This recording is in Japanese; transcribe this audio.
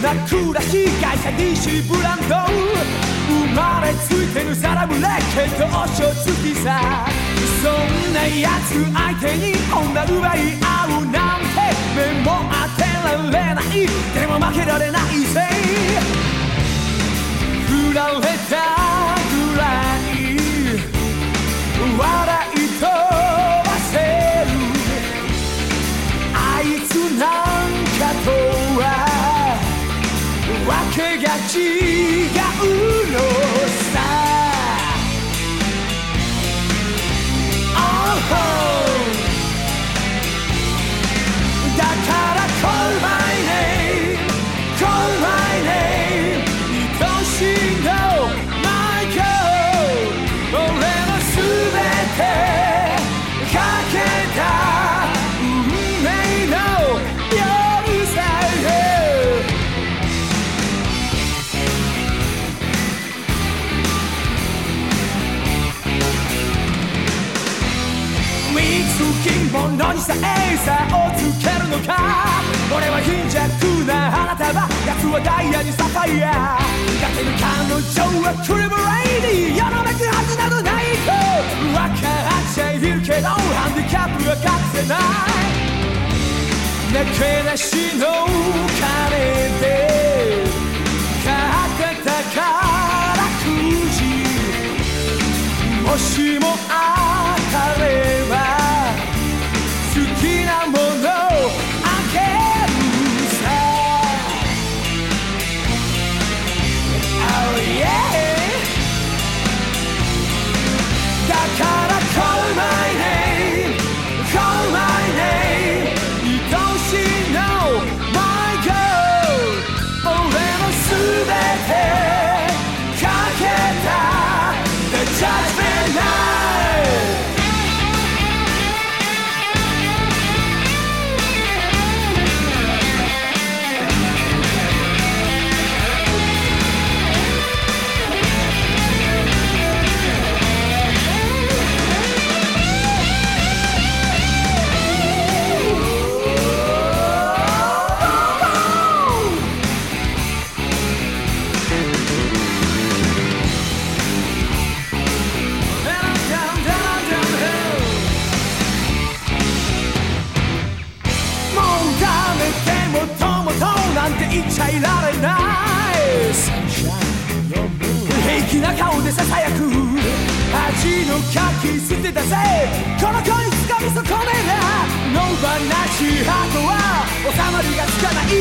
な暮らし会社 DC ブランド生まれついてるサラブレッケとお正月さ。そんなやつ相手に女奪い合うなんて目も当てられない。でも負けられないぜ。けのにさエイサーをつけるのか？俺は貧弱な花束奴はダイヤにサファイア。だけど彼女はクリームレイディー世の中はずなどないと分かっちゃいるけどハンディキャップは隠せな。いなけなしの金で買ってたからくじ。もしも当なんて言っちゃいられない。平気な顔でささやく。恥のかき捨てたぜ。この子に掴み損ねな野放しハートは収まりがつかない。